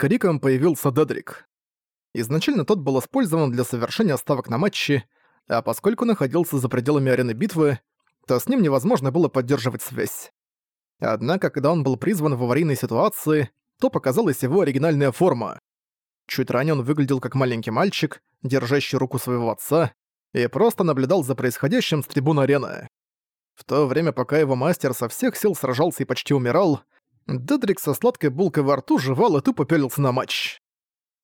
криком появился Дедрик. Изначально тот был использован для совершения ставок на матчи, а поскольку находился за пределами арены битвы, то с ним невозможно было поддерживать связь. Однако, когда он был призван в аварийной ситуации, то показалась его оригинальная форма. Чуть ранее он выглядел как маленький мальчик, держащий руку своего отца, и просто наблюдал за происходящим с трибун арены. В то время, пока его мастер со всех сил сражался и почти умирал, Дедрик со сладкой булкой во рту жевал и тупо пялился на матч.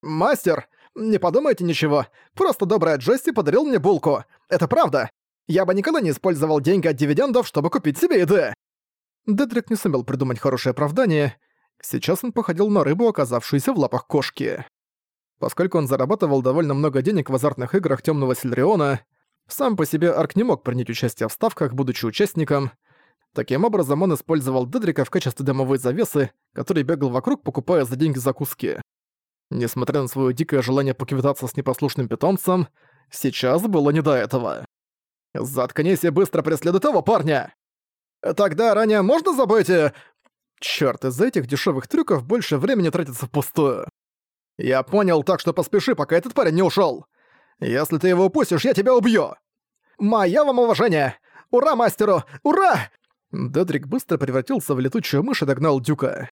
«Мастер, не подумайте ничего, просто добрая Джесси подарил мне булку. Это правда. Я бы никогда не использовал деньги от дивидендов, чтобы купить себе еды». Дедрик не сумел придумать хорошее оправдание. Сейчас он походил на рыбу, оказавшуюся в лапах кошки. Поскольку он зарабатывал довольно много денег в азартных играх Темного Сильриона, сам по себе Арк не мог принять участие в ставках, будучи участником. Таким образом, он использовал Дедрика в качестве дымовой завесы, который бегал вокруг, покупая за деньги закуски. Несмотря на свое дикое желание поквитаться с непослушным питомцем, сейчас было не до этого. «Заткнись и быстро преследуй того парня!» «Тогда ранее можно забыть...» Чёрт, из-за этих дешевых трюков больше времени тратится впустую. «Я понял, так что поспеши, пока этот парень не ушел. Если ты его упустишь, я тебя убью!» «Моя вам уважение! Ура мастеру! Ура!» Дедрик быстро превратился в летучую мышь и догнал Дюка.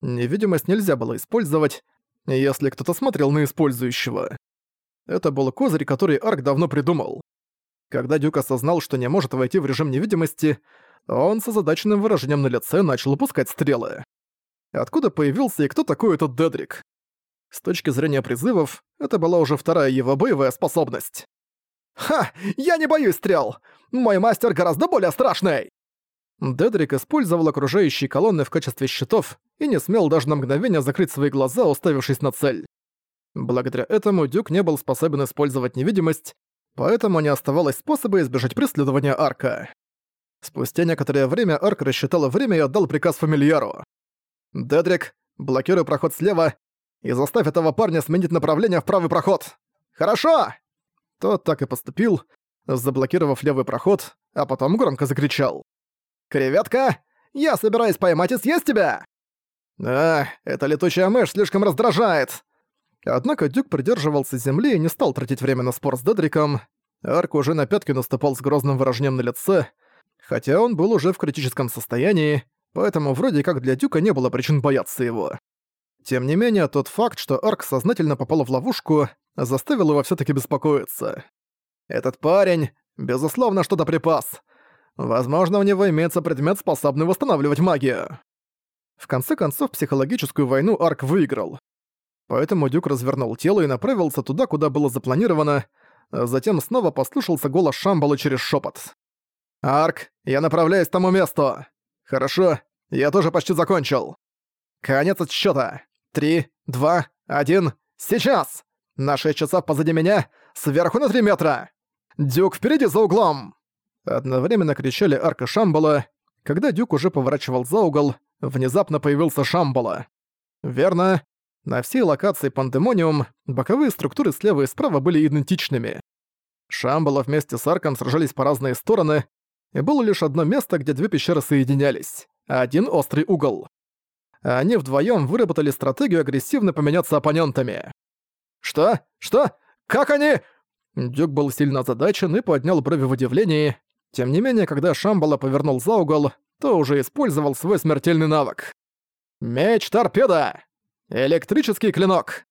Невидимость нельзя было использовать, если кто-то смотрел на использующего. Это был козырь, который Арк давно придумал. Когда Дюк осознал, что не может войти в режим невидимости, он с озадаченным выражением на лице начал упускать стрелы. Откуда появился и кто такой этот Дедрик? С точки зрения призывов, это была уже вторая его боевая способность. «Ха! Я не боюсь стрел! Мой мастер гораздо более страшный!» Дедрик использовал окружающие колонны в качестве щитов и не смел даже на мгновение закрыть свои глаза, уставившись на цель. Благодаря этому Дюк не был способен использовать невидимость, поэтому не оставалось способа избежать преследования Арка. Спустя некоторое время Арк рассчитал время и отдал приказ фамильяру. «Дедрик, блокируй проход слева и заставь этого парня сменить направление в правый проход. Хорошо!» Тот так и поступил, заблокировав левый проход, а потом громко закричал. «Креветка, я собираюсь поймать и съесть тебя!» «А, эта летучая мышь слишком раздражает!» Однако Дюк придерживался земли и не стал тратить время на спор с Дедриком. Арк уже на пятки наступал с грозным выражением на лице, хотя он был уже в критическом состоянии, поэтому вроде как для Дюка не было причин бояться его. Тем не менее, тот факт, что Арк сознательно попал в ловушку, заставил его все таки беспокоиться. Этот парень, безусловно, что-то припас. Возможно, у него имеется предмет, способный восстанавливать магию. В конце концов, психологическую войну Арк выиграл. Поэтому Дюк развернул тело и направился туда, куда было запланировано, а затем снова послушался голос Шамбала через шепот. «Арк, я направляюсь к тому месту!» «Хорошо, я тоже почти закончил!» «Конец отсчёта! Три, два, один, сейчас! На шесть часов позади меня, сверху на три метра! Дюк впереди за углом!» Одновременно кричали Арк и Шамбала. Когда Дюк уже поворачивал за угол, внезапно появился Шамбала. Верно. На всей локации Пандемониум боковые структуры слева и справа были идентичными. Шамбала вместе с Арком сражались по разные стороны, и было лишь одно место, где две пещеры соединялись. Один острый угол. Они вдвоем выработали стратегию агрессивно поменяться оппонентами. «Что? Что? Как они?» Дюк был сильно озадачен и поднял брови в удивлении. Тем не менее, когда Шамбала повернул за угол, то уже использовал свой смертельный навык. Меч-торпеда! Электрический клинок!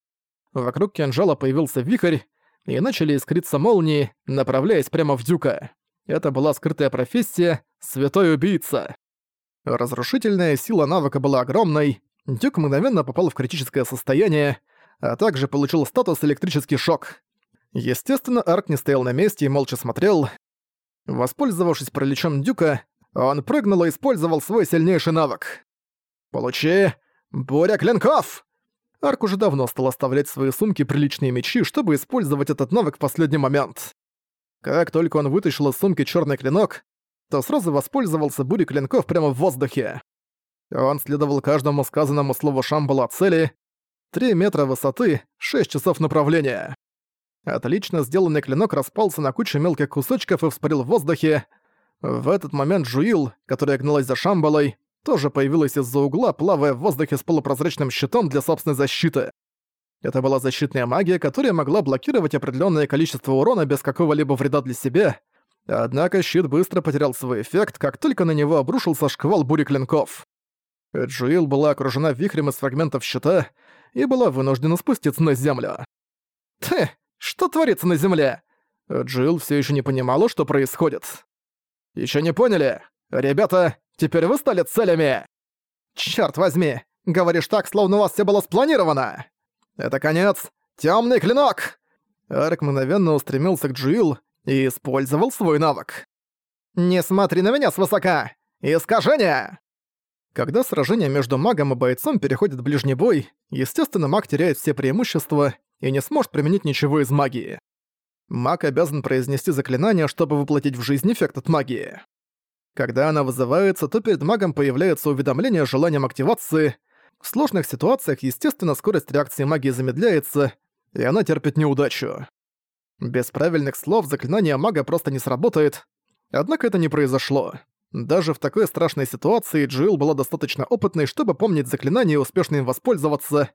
Вокруг кинжала появился вихрь, и начали искриться молнии, направляясь прямо в Дюка. Это была скрытая профессия «Святой убийца». Разрушительная сила навыка была огромной, Дюк мгновенно попал в критическое состояние, а также получил статус «Электрический шок». Естественно, Арк не стоял на месте и молча смотрел. Воспользовавшись пролечом Дюка, он прыгнул и использовал свой сильнейший навык. «Получи! Буря клинков!» Арк уже давно стал оставлять в свои сумки приличные мечи, чтобы использовать этот навык в последний момент. Как только он вытащил из сумки черный клинок, то сразу воспользовался бурей клинков прямо в воздухе. Он следовал каждому сказанному слову Шамбала цели. Три метра высоты, шесть часов направления. Отлично сделанный клинок распался на кучу мелких кусочков и вспарил в воздухе, в этот момент Жуил, которая гналась за Шамбалой, тоже появилась из-за угла, плавая в воздухе с полупрозрачным щитом для собственной защиты. Это была защитная магия, которая могла блокировать определенное количество урона без какого-либо вреда для себя, однако щит быстро потерял свой эффект, как только на него обрушился шквал бури клинков. Джуил была окружена вихрем из фрагментов щита и была вынуждена спуститься на землю. «Ты, что творится на земле?» Джилл все еще не понимала, что происходит. Еще не поняли? Ребята, теперь вы стали целями!» «Чёрт возьми! Говоришь так, словно у вас все было спланировано!» «Это конец! Темный клинок!» Арк мгновенно устремился к Джилл и использовал свой навык. «Не смотри на меня свысока! Искажение!» Когда сражение между магом и бойцом переходит в ближний бой, естественно, маг теряет все преимущества и не сможет применить ничего из магии. Маг обязан произнести заклинание, чтобы воплотить в жизнь эффект от магии. Когда она вызывается, то перед магом появляется уведомление с желанием активации. В сложных ситуациях, естественно, скорость реакции магии замедляется, и она терпит неудачу. Без правильных слов заклинание мага просто не сработает. Однако это не произошло. Даже в такой страшной ситуации Джуил была достаточно опытной, чтобы помнить заклинание и успешно им воспользоваться.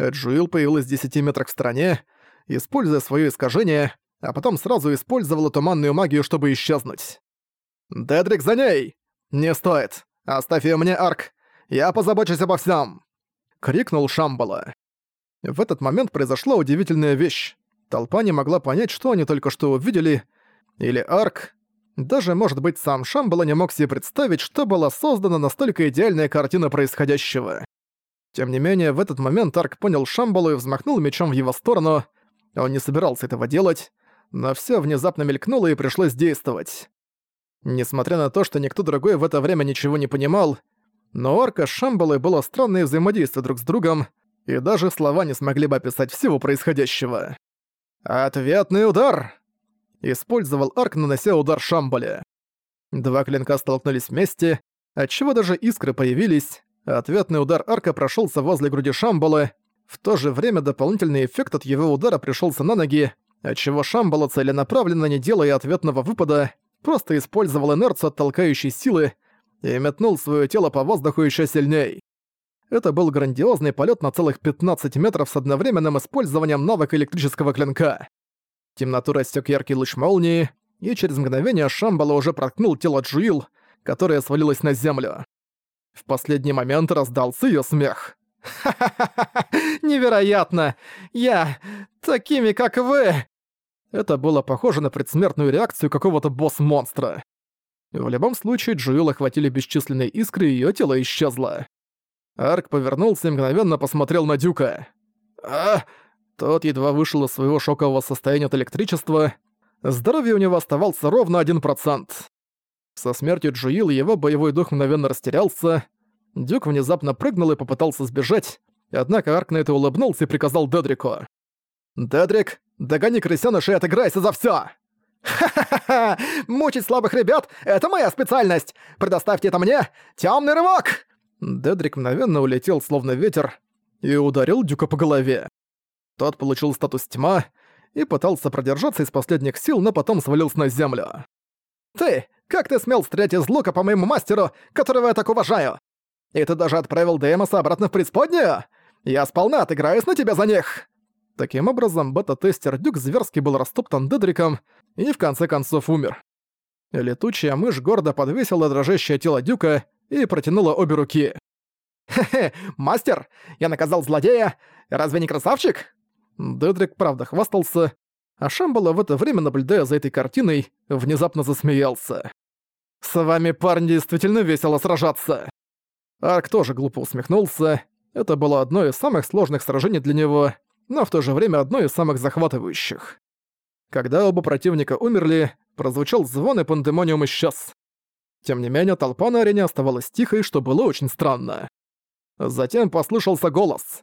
Джуил появилась в 10 метрах в стороне, используя свое искажение, а потом сразу использовала туманную магию, чтобы исчезнуть. «Дедрик, за ней!» «Не стоит! Оставь её мне, Арк! Я позабочусь обо всем! крикнул Шамбала. В этот момент произошла удивительная вещь. Толпа не могла понять, что они только что увидели, или Арк. Даже, может быть, сам Шамбала не мог себе представить, что была создана настолько идеальная картина происходящего. Тем не менее, в этот момент Арк понял Шамбалу и взмахнул мечом в его сторону. Он не собирался этого делать, но всё внезапно мелькнуло и пришлось действовать. Несмотря на то, что никто другой в это время ничего не понимал, но Орка с Шамбалой было странное взаимодействие друг с другом, и даже слова не смогли бы описать всего происходящего. «Ответный удар!» Использовал Арк, нанося удар Шамбале. Два клинка столкнулись вместе, отчего даже искры появились, ответный удар Арка прошелся возле груди Шамбалы, в то же время дополнительный эффект от его удара пришелся на ноги, отчего Шамбала целенаправленно не делая ответного выпада, просто использовал инерцию от толкающей силы и метнул свое тело по воздуху еще сильней. Это был грандиозный полет на целых 15 метров с одновременным использованием навыка электрического клинка. Темноту растек яркий луч молнии, и через мгновение Шамбала уже проткнул тело Джуил, которое свалилось на землю. В последний момент раздался ее смех. «Ха-ха-ха! Невероятно! Я... такими, как вы!» Это было похоже на предсмертную реакцию какого-то босс-монстра. В любом случае, Джуил охватили бесчисленные искры, и её тело исчезло. Арк повернулся и мгновенно посмотрел на Дюка. «А!» Тот едва вышел из своего шокового состояния от электричества. Здоровье у него оставался ровно 1%. Со смертью Джуил его боевой дух мгновенно растерялся. Дюк внезапно прыгнул и попытался сбежать, однако Арк на это улыбнулся и приказал Дедрику. «Дедрик, догони крысёныша и отыграйся за всё!» «Ха-ха-ха! Мучить слабых ребят — это моя специальность! Предоставьте это мне! Тёмный рывок!» Дедрик мгновенно улетел, словно ветер, и ударил Дюка по голове. Тот получил статус тьма и пытался продержаться из последних сил, но потом свалился на землю. «Ты! Как ты смел стрелять из лука по моему мастеру, которого я так уважаю? И ты даже отправил Деймоса обратно в преисподнюю? Я сполна отыграюсь на тебя за них!» Таким образом, бета-тестер Дюк зверски был растоптан Дедриком и в конце концов умер. Летучая мышь гордо подвесила дрожащее тело Дюка и протянула обе руки. «Хе-хе, мастер, я наказал злодея! Разве не красавчик?» Дедрик правда хвастался, а Шамбала в это время, наблюдая за этой картиной, внезапно засмеялся. «С вами, парни, действительно весело сражаться!» Арк тоже глупо усмехнулся. Это было одно из самых сложных сражений для него, но в то же время одно из самых захватывающих. Когда оба противника умерли, прозвучал звон и пандемониум исчез. Тем не менее, толпа на арене оставалась тихой, что было очень странно. Затем послышался голос.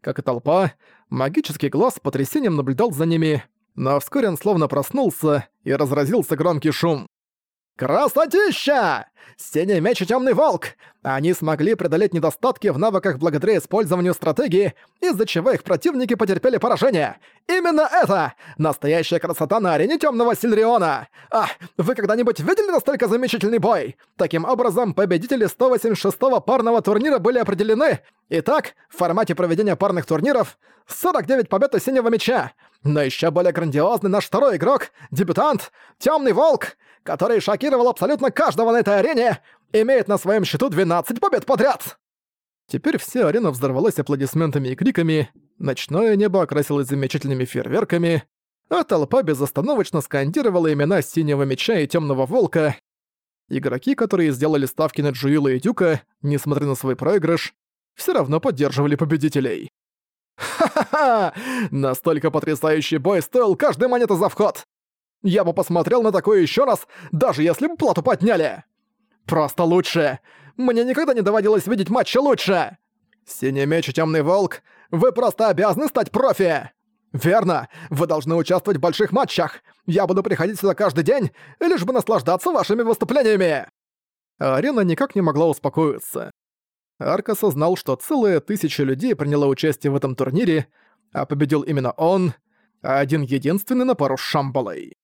Как и толпа, магический глаз с потрясением наблюдал за ними, но вскоре он словно проснулся и разразился громкий шум. «Красотища! Синий меч и Тёмный волк! Они смогли преодолеть недостатки в навыках благодаря использованию стратегии, из-за чего их противники потерпели поражение. Именно это! Настоящая красота на арене Тёмного Сильриона! А, вы когда-нибудь видели настолько замечательный бой? Таким образом, победители 186-го парного турнира были определены. Итак, в формате проведения парных турниров 49 побед у Синего Меча. Но еще более грандиозный наш второй игрок, дебютант, Темный Волк, который шокировал абсолютно каждого на этой арене, имеет на своем счету 12 побед подряд. Теперь вся арена взорвалась аплодисментами и криками, ночное небо окрасилось замечательными фейерверками, а толпа безостановочно скандировала имена Синего Меча и Темного Волка. Игроки, которые сделали ставки на Джуила и Дюка, несмотря на свой проигрыш, все равно поддерживали победителей. Ха-ха-ха! Настолько потрясающий бой стоил каждой монеты за вход! Я бы посмотрел на такое еще раз, даже если бы плату подняли! Просто лучше! Мне никогда не доводилось видеть матча лучше! Синий меч и темный волк, вы просто обязаны стать профи! Верно, вы должны участвовать в больших матчах. Я буду приходить сюда каждый день, лишь бы наслаждаться вашими выступлениями. Арена никак не могла успокоиться. Арк осознал, что целая тысяча людей приняла участие в этом турнире, а победил именно он, один единственный на пару с Шамбалой.